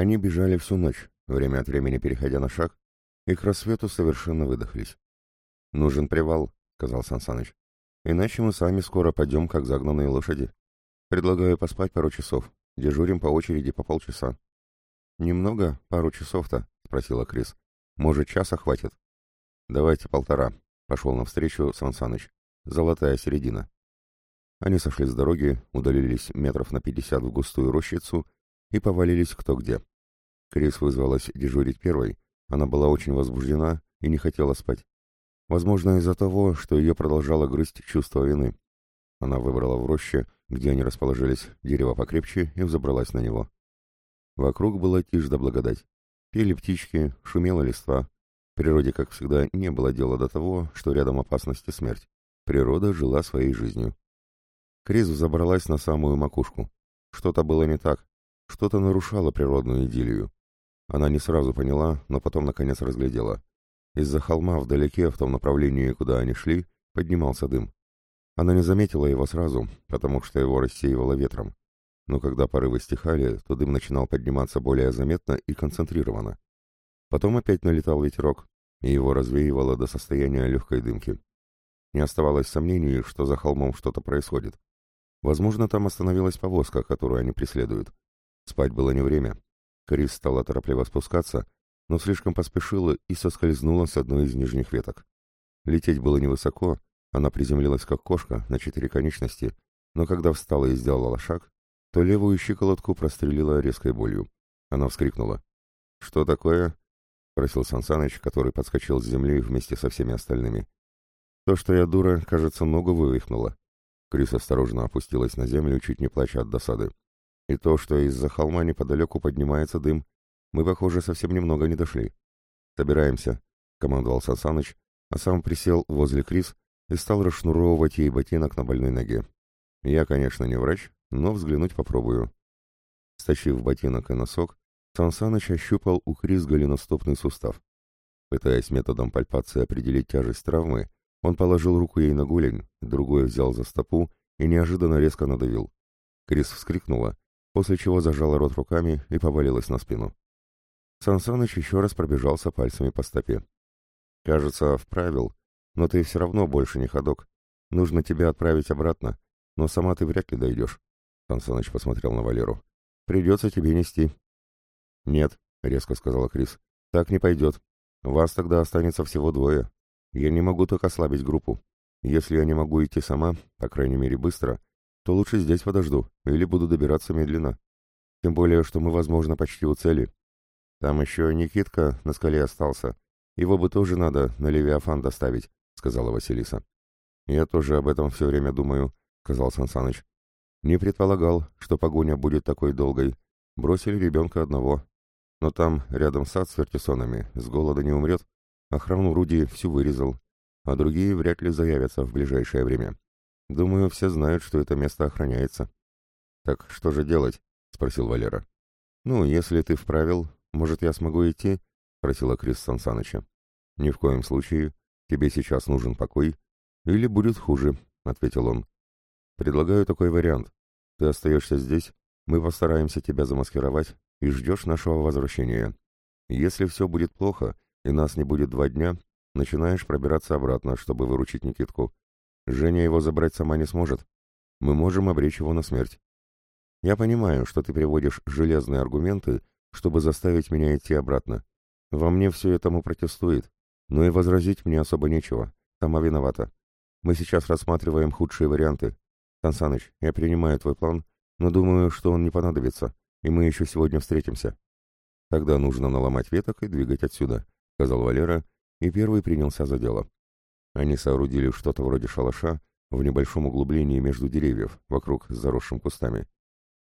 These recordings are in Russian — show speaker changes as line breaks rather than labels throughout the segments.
Они бежали всю ночь, время от времени переходя на шаг, и к рассвету совершенно выдохлись. «Нужен привал», — сказал Сансаныч. «Иначе мы сами скоро пойдем, как загнанные лошади. Предлагаю поспать пару часов. Дежурим по очереди по полчаса». «Немного? Пару часов-то?» — спросила Крис. «Может, часа хватит?» «Давайте полтора», — пошел навстречу Сансаныч. «Золотая середина». Они сошли с дороги, удалились метров на пятьдесят в густую рощицу и повалились кто где. Крис вызвалась дежурить первой, она была очень возбуждена и не хотела спать. Возможно, из-за того, что ее продолжало грызть чувство вины. Она выбрала в роще, где они расположились, дерево покрепче и взобралась на него. Вокруг была тишь да благодать. Пели птички, шумела листва. Природе, как всегда, не было дела до того, что рядом опасность и смерть. Природа жила своей жизнью. Крис взобралась на самую макушку. Что-то было не так, что-то нарушало природную идиллию. Она не сразу поняла, но потом наконец разглядела. Из-за холма вдалеке, в том направлении, куда они шли, поднимался дым. Она не заметила его сразу, потому что его рассеивало ветром. Но когда порывы стихали, то дым начинал подниматься более заметно и концентрированно. Потом опять налетал ветерок, и его развеивало до состояния легкой дымки. Не оставалось сомнений, что за холмом что-то происходит. Возможно, там остановилась повозка, которую они преследуют. Спать было не время. Крис стала торопливо спускаться, но слишком поспешила и соскользнула с одной из нижних веток. Лететь было невысоко, она приземлилась как кошка на четыре конечности, но когда встала и сделала шаг, то левую щиколотку прострелила резкой болью. Она вскрикнула. «Что такое?» — спросил Сансаныч, который подскочил с земли вместе со всеми остальными. «То, что я дура, кажется, ногу вывихнула». Крис осторожно опустилась на землю, чуть не плача от досады. И то, что из-за холма неподалеку поднимается дым, мы, похоже, совсем немного не дошли. «Собираемся», — командовал Сасаныч, а сам присел возле Крис и стал расшнуровывать ей ботинок на больной ноге. Я, конечно, не врач, но взглянуть попробую. Стащив ботинок и носок, Сансаныч ощупал у Крис голеностопный сустав. Пытаясь методом пальпации определить тяжесть травмы, он положил руку ей на голень, другой взял за стопу и неожиданно резко надавил. Крис вскрикнула, после чего зажала рот руками и повалилась на спину. Сансаныч еще раз пробежался пальцами по стопе. «Кажется, вправил, но ты все равно больше не ходок. Нужно тебя отправить обратно, но сама ты вряд ли дойдешь». Сансаныч посмотрел на Валеру. «Придется тебе нести». «Нет», — резко сказала Крис, — «так не пойдет. Вас тогда останется всего двое. Я не могу так ослабить группу. Если я не могу идти сама, по крайней мере быстро, то лучше здесь подожду, или буду добираться медленно. Тем более, что мы, возможно, почти у цели. Там еще Никитка на скале остался. Его бы тоже надо на Левиафан доставить, — сказала Василиса. Я тоже об этом все время думаю, — сказал Сансаныч. Не предполагал, что погоня будет такой долгой. Бросили ребенка одного. Но там, рядом сад с вертисонами, с голода не умрет. Охрану Руди всю вырезал, а другие вряд ли заявятся в ближайшее время. Думаю, все знают, что это место охраняется. Так что же делать? спросил Валера. Ну, если ты вправил, может, я смогу идти? спросила Крис Сансаныча. Ни в коем случае. Тебе сейчас нужен покой. Или будет хуже, ответил он. Предлагаю такой вариант. Ты остаешься здесь, мы постараемся тебя замаскировать и ждешь нашего возвращения. Если все будет плохо и нас не будет два дня, начинаешь пробираться обратно, чтобы выручить Никитку. Женя его забрать сама не сможет. Мы можем обречь его на смерть. Я понимаю, что ты приводишь железные аргументы, чтобы заставить меня идти обратно. Во мне все этому протестует, но и возразить мне особо нечего. Сама виновата. Мы сейчас рассматриваем худшие варианты. Сансаныч, я принимаю твой план, но думаю, что он не понадобится, и мы еще сегодня встретимся. Тогда нужно наломать веток и двигать отсюда, сказал Валера, и первый принялся за дело. Они соорудили что-то вроде шалаша в небольшом углублении между деревьев, вокруг с заросшим кустами.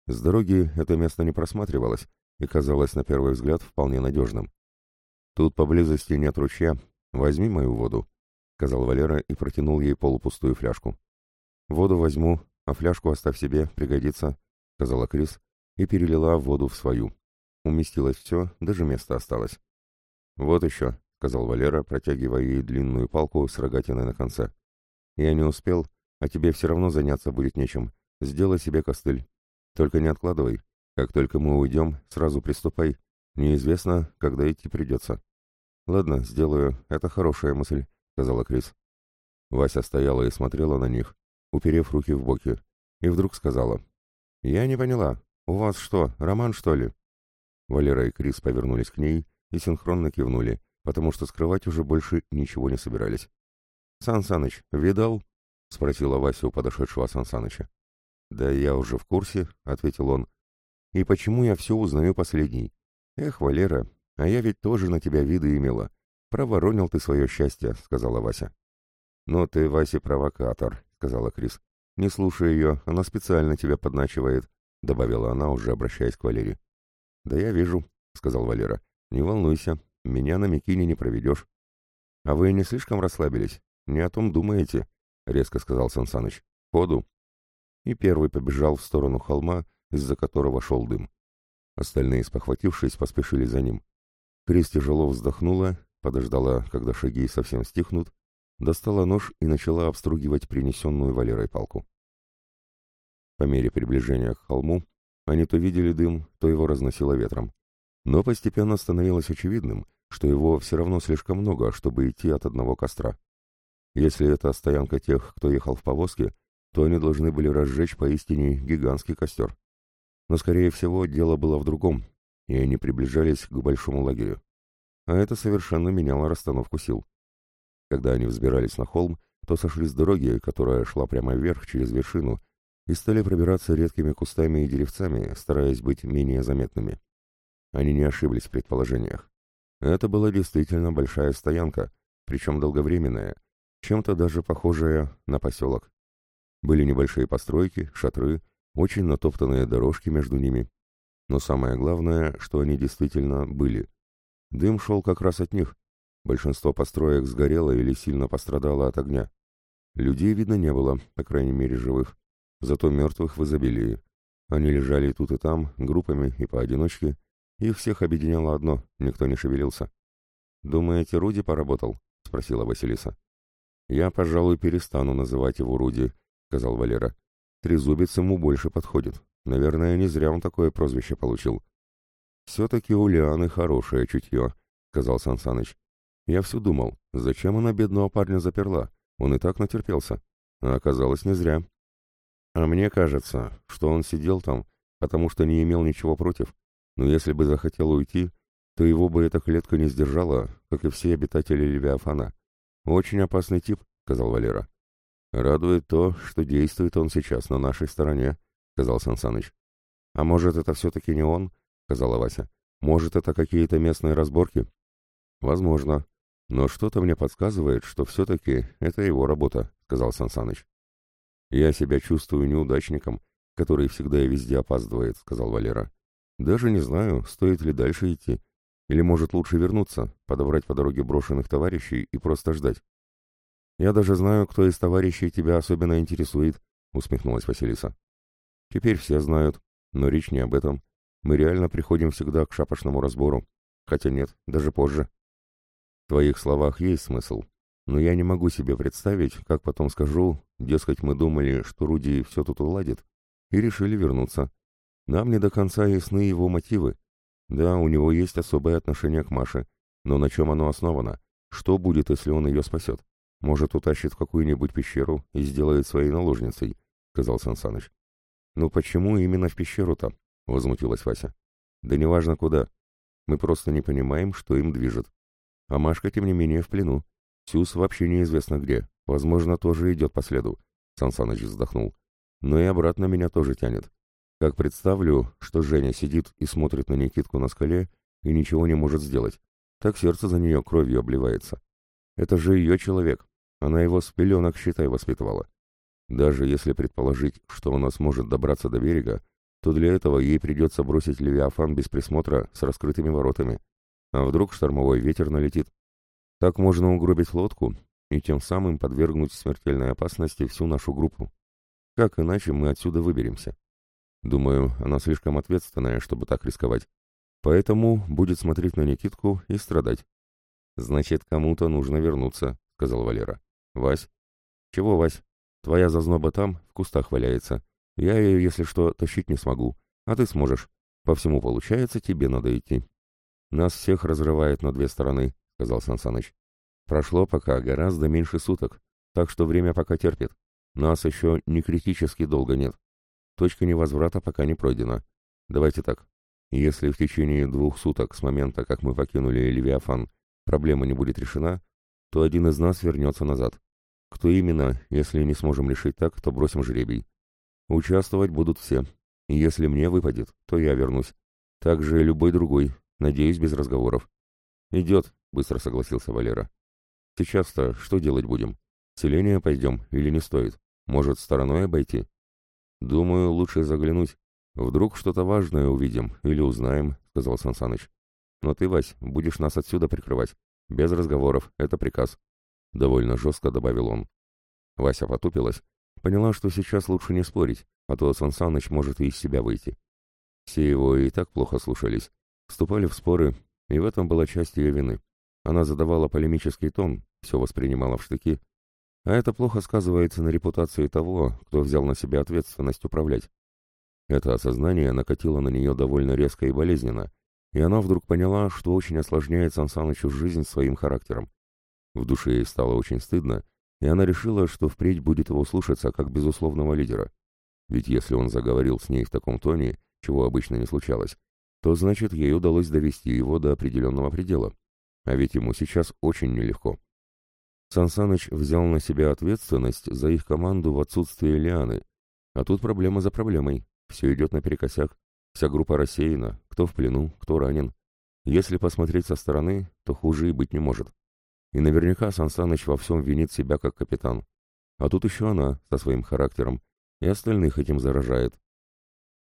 С дороги это место не просматривалось и казалось на первый взгляд вполне надежным. «Тут поблизости нет ручья. Возьми мою воду», — сказал Валера и протянул ей полупустую фляжку. «Воду возьму, а фляжку оставь себе, пригодится», — сказала Крис и перелила воду в свою. Уместилось все, даже место осталось. «Вот еще», — сказал Валера, протягивая ей длинную палку с рогатиной на конце. «Я не успел, а тебе все равно заняться будет нечем. Сделай себе костыль. Только не откладывай. Как только мы уйдем, сразу приступай. Неизвестно, когда идти придется. Ладно, сделаю. Это хорошая мысль, сказала Крис. Вася стояла и смотрела на них, уперев руки в боки, и вдруг сказала. «Я не поняла. У вас что, роман, что ли?» Валера и Крис повернулись к ней и синхронно кивнули, потому что скрывать уже больше ничего не собирались. «Сан Саныч, видал?» — спросила Вася у подошедшего Сан Саныча. «Да я уже в курсе», — ответил он. «И почему я все узнаю последний? Эх, Валера, а я ведь тоже на тебя виды имела. Проворонил ты свое счастье», — сказала Вася. «Но ты, Вася, провокатор», — сказала Крис. «Не слушай ее, она специально тебя подначивает», — добавила она, уже обращаясь к Валере. «Да я вижу», — сказал Валера. «Не волнуйся, меня на Микине не проведешь». «А вы не слишком расслабились? Не о том думаете?» — резко сказал Сансаныч. «Ходу!» И первый побежал в сторону холма, из-за которого шел дым. Остальные, спохватившись, поспешили за ним. Крис тяжело вздохнула, подождала, когда шаги совсем стихнут, достала нож и начала обстругивать принесенную Валерой палку. По мере приближения к холму они то видели дым, то его разносило ветром. Но постепенно становилось очевидным, что его все равно слишком много, чтобы идти от одного костра. Если это стоянка тех, кто ехал в повозке, то они должны были разжечь поистине гигантский костер. Но, скорее всего, дело было в другом, и они приближались к большому лагерю. А это совершенно меняло расстановку сил. Когда они взбирались на холм, то сошли с дороги, которая шла прямо вверх через вершину, и стали пробираться редкими кустами и деревцами, стараясь быть менее заметными. Они не ошиблись в предположениях. Это была действительно большая стоянка, причем долговременная, чем-то даже похожая на поселок. Были небольшие постройки, шатры, очень натоптанные дорожки между ними. Но самое главное, что они действительно были. Дым шел как раз от них. Большинство построек сгорело или сильно пострадало от огня. Людей видно не было, по крайней мере живых. Зато мертвых в изобилии. Они лежали тут и там, группами и поодиночке. Их всех объединяло одно — никто не шевелился. «Думаете, Руди поработал?» — спросила Василиса. «Я, пожалуй, перестану называть его Руди», — сказал Валера. «Трезубец ему больше подходит. Наверное, не зря он такое прозвище получил». «Все-таки у Лианы хорошее чутье», — сказал Сансаныч. «Я все думал, зачем она бедного парня заперла? Он и так натерпелся. А оказалось, не зря». «А мне кажется, что он сидел там, потому что не имел ничего против. Но если бы захотел уйти, то его бы эта клетка не сдержала, как и все обитатели Левиафана. «Очень опасный тип», — сказал Валера. «Радует то, что действует он сейчас на нашей стороне», — сказал Сансаныч. «А может, это все-таки не он?» — сказала Вася. «Может, это какие-то местные разборки?» «Возможно. Но что-то мне подсказывает, что все-таки это его работа», — сказал Сансаныч. «Я себя чувствую неудачником, который всегда и везде опаздывает», — сказал Валера. «Даже не знаю, стоит ли дальше идти. Или, может, лучше вернуться, подобрать по дороге брошенных товарищей и просто ждать? Я даже знаю, кто из товарищей тебя особенно интересует, усмехнулась Василиса. Теперь все знают, но речь не об этом. Мы реально приходим всегда к шапошному разбору. Хотя нет, даже позже. В твоих словах есть смысл, но я не могу себе представить, как потом скажу, дескать, мы думали, что Руди все тут уладит, и решили вернуться. Нам не до конца ясны его мотивы, да, у него есть особое отношение к Маше, но на чем оно основано? Что будет, если он ее спасет? Может, утащит в какую-нибудь пещеру и сделает своей наложницей, — сказал Сансаныч. Ну почему именно в пещеру-то? — возмутилась Вася. Да неважно куда. Мы просто не понимаем, что им движет. А Машка, тем не менее, в плену. Сюз вообще неизвестно где. Возможно, тоже идет по следу. Сансаныч вздохнул. Но и обратно меня тоже тянет. Как представлю, что Женя сидит и смотрит на Никитку на скале и ничего не может сделать, так сердце за нее кровью обливается. Это же ее человек, она его с пеленок, считай, воспитывала. Даже если предположить, что она сможет добраться до берега, то для этого ей придется бросить Левиафан без присмотра с раскрытыми воротами. А вдруг штормовой ветер налетит? Так можно угробить лодку и тем самым подвергнуть смертельной опасности всю нашу группу. Как иначе мы отсюда выберемся? Думаю, она слишком ответственная, чтобы так рисковать. Поэтому будет смотреть на Никитку и страдать. Значит, кому-то нужно вернуться, сказал Валера. Вась. Чего, Вась? Твоя зазноба там, в кустах валяется. Я ее, если что, тащить не смогу. А ты сможешь. По всему получается, тебе надо идти. Нас всех разрывает на две стороны, сказал Сансаныч. Прошло пока гораздо меньше суток, так что время пока терпит. Нас еще не критически долго нет. Точка невозврата пока не пройдена. Давайте так. Если в течение двух суток с момента, как мы покинули Левиафан, проблема не будет решена, то один из нас вернется назад. Кто именно, если не сможем решить так, то бросим жребий. Участвовать будут все. Если мне выпадет, то я вернусь. Так же любой другой, надеюсь, без разговоров. «Идет», — быстро согласился Валера. «Сейчас-то что делать будем? Селение пойдем или не стоит? Может, стороной обойти?» «Думаю, лучше заглянуть. Вдруг что-то важное увидим или узнаем», — сказал Сансаныч. «Но ты, Вась, будешь нас отсюда прикрывать. Без разговоров, это приказ». Довольно жестко добавил он. Вася потупилась, поняла, что сейчас лучше не спорить, а то Сансаныч может и из себя выйти. Все его и так плохо слушались, вступали в споры, и в этом была часть ее вины. Она задавала полемический тон, все воспринимала в штыки, а это плохо сказывается на репутации того, кто взял на себя ответственность управлять. Это осознание накатило на нее довольно резко и болезненно, и она вдруг поняла, что очень осложняет Сансанычу жизнь своим характером. В душе ей стало очень стыдно, и она решила, что впредь будет его слушаться как безусловного лидера. Ведь если он заговорил с ней в таком тоне, чего обычно не случалось, то значит ей удалось довести его до определенного предела. А ведь ему сейчас очень нелегко. Сансаныч взял на себя ответственность за их команду в отсутствие Лианы. А тут проблема за проблемой. Все идет наперекосяк. Вся группа рассеяна, кто в плену, кто ранен. Если посмотреть со стороны, то хуже и быть не может. И наверняка Сансаныч во всем винит себя как капитан. А тут еще она, со своим характером, и остальных этим заражает.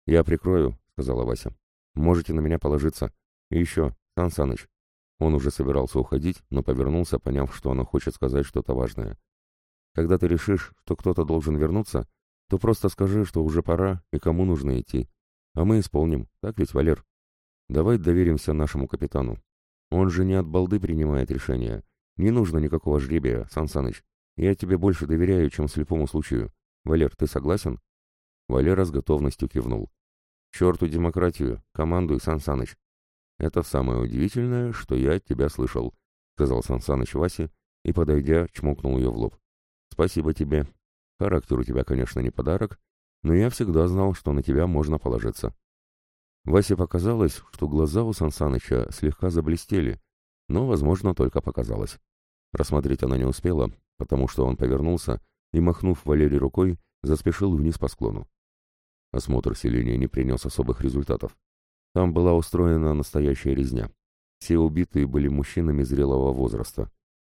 «Я прикрою», — сказала Вася. «Можете на меня положиться. И еще, Сан Саныч, он уже собирался уходить, но повернулся, поняв, что она хочет сказать что-то важное. «Когда ты решишь, что кто-то должен вернуться, то просто скажи, что уже пора и кому нужно идти. А мы исполним, так ведь, Валер? Давай доверимся нашему капитану. Он же не от балды принимает решения. Не нужно никакого жребия, Сан Саныч. Я тебе больше доверяю, чем слепому случаю. Валер, ты согласен?» Валера с готовностью кивнул. «Черту демократию! Командуй, Сан Саныч!» «Это самое удивительное, что я от тебя слышал», — сказал Сансаныч Васе и, подойдя, чмокнул ее в лоб. «Спасибо тебе. Характер у тебя, конечно, не подарок, но я всегда знал, что на тебя можно положиться». Васе показалось, что глаза у Сансаныча слегка заблестели, но, возможно, только показалось. Рассмотреть она не успела, потому что он повернулся и, махнув Валерий рукой, заспешил вниз по склону. Осмотр селения не принес особых результатов. Там была устроена настоящая резня. Все убитые были мужчинами зрелого возраста.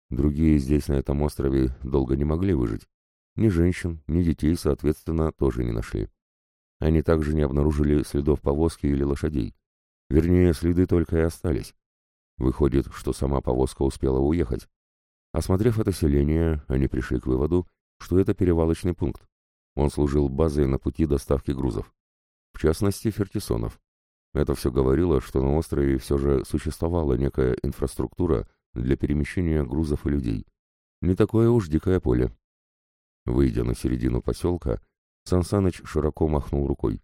Другие здесь, на этом острове, долго не могли выжить. Ни женщин, ни детей, соответственно, тоже не нашли. Они также не обнаружили следов повозки или лошадей. Вернее, следы только и остались. Выходит, что сама повозка успела уехать. Осмотрев это селение, они пришли к выводу, что это перевалочный пункт. Он служил базой на пути доставки грузов. В частности, фертисонов. Это все говорило, что на острове все же существовала некая инфраструктура для перемещения грузов и людей. Не такое уж дикое поле. Выйдя на середину поселка, Сансаныч широко махнул рукой.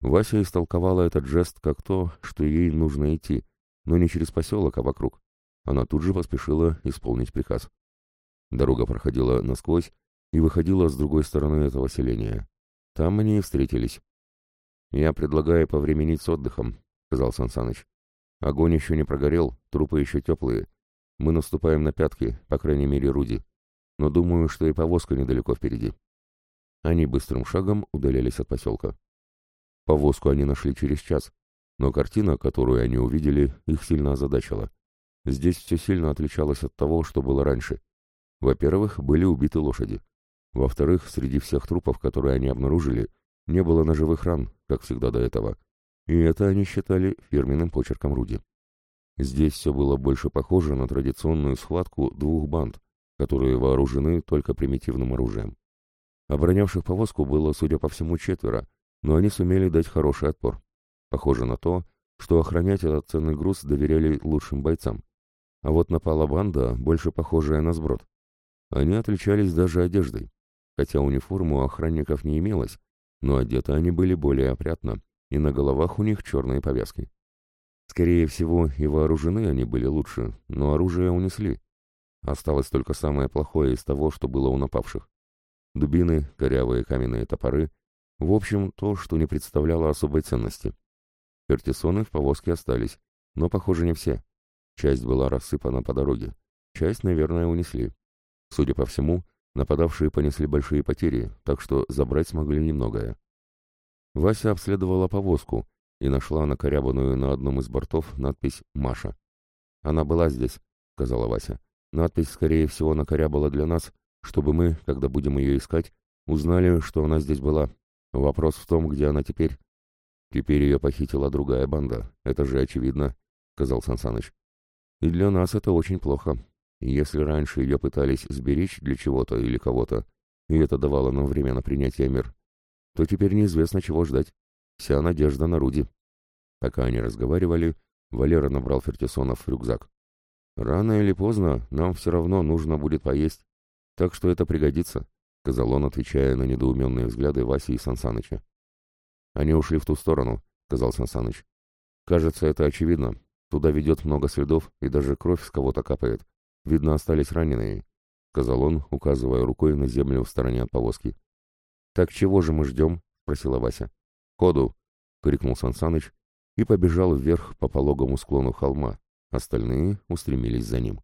Вася истолковала этот жест как то, что ей нужно идти, но не через поселок, а вокруг. Она тут же поспешила исполнить приказ. Дорога проходила насквозь и выходила с другой стороны этого селения. Там они и встретились. «Я предлагаю повременить с отдыхом», — сказал Сансаныч. «Огонь еще не прогорел, трупы еще теплые. Мы наступаем на пятки, по крайней мере, Руди. Но думаю, что и повозка недалеко впереди». Они быстрым шагом удалялись от поселка. Повозку они нашли через час, но картина, которую они увидели, их сильно озадачила. Здесь все сильно отличалось от того, что было раньше. Во-первых, были убиты лошади. Во-вторых, среди всех трупов, которые они обнаружили, не было ножевых ран, как всегда до этого, и это они считали фирменным почерком Руди. Здесь все было больше похоже на традиционную схватку двух банд, которые вооружены только примитивным оружием. Оборонявших повозку было, судя по всему, четверо, но они сумели дать хороший отпор. Похоже на то, что охранять этот ценный груз доверяли лучшим бойцам. А вот напала банда, больше похожая на сброд. Они отличались даже одеждой. Хотя униформу охранников не имелось, но одеты они были более опрятно, и на головах у них черные повязки. Скорее всего, и вооружены они были лучше, но оружие унесли. Осталось только самое плохое из того, что было у напавших. Дубины, корявые каменные топоры, в общем, то, что не представляло особой ценности. Пертисоны в повозке остались, но, похоже, не все. Часть была рассыпана по дороге, часть, наверное, унесли. Судя по всему, нападавшие понесли большие потери, так что забрать смогли немногое. Вася обследовала повозку и нашла накорябанную на одном из бортов надпись «Маша». «Она была здесь», — сказала Вася. «Надпись, скорее всего, накорябала для нас, чтобы мы, когда будем ее искать, узнали, что она здесь была. Вопрос в том, где она теперь». «Теперь ее похитила другая банда, это же очевидно», — сказал Сансаныч. «И для нас это очень плохо. Если раньше ее пытались сберечь для чего-то или кого-то, и это давало нам время на принятие мер, то теперь неизвестно, чего ждать. Вся надежда на Руди. Пока они разговаривали, Валера набрал Фертисонов в рюкзак. «Рано или поздно нам все равно нужно будет поесть, так что это пригодится», — сказал он, отвечая на недоуменные взгляды Васи и Сансаныча. «Они ушли в ту сторону», — сказал Сансаныч. «Кажется, это очевидно. Туда ведет много следов, и даже кровь с кого-то капает. Видно, остались раненые», — сказал он, указывая рукой на землю в стороне от повозки. «Так чего же мы ждем?» — спросила Вася. «Ходу!» — крикнул Сансаныч и побежал вверх по пологому склону холма. Остальные устремились за ним.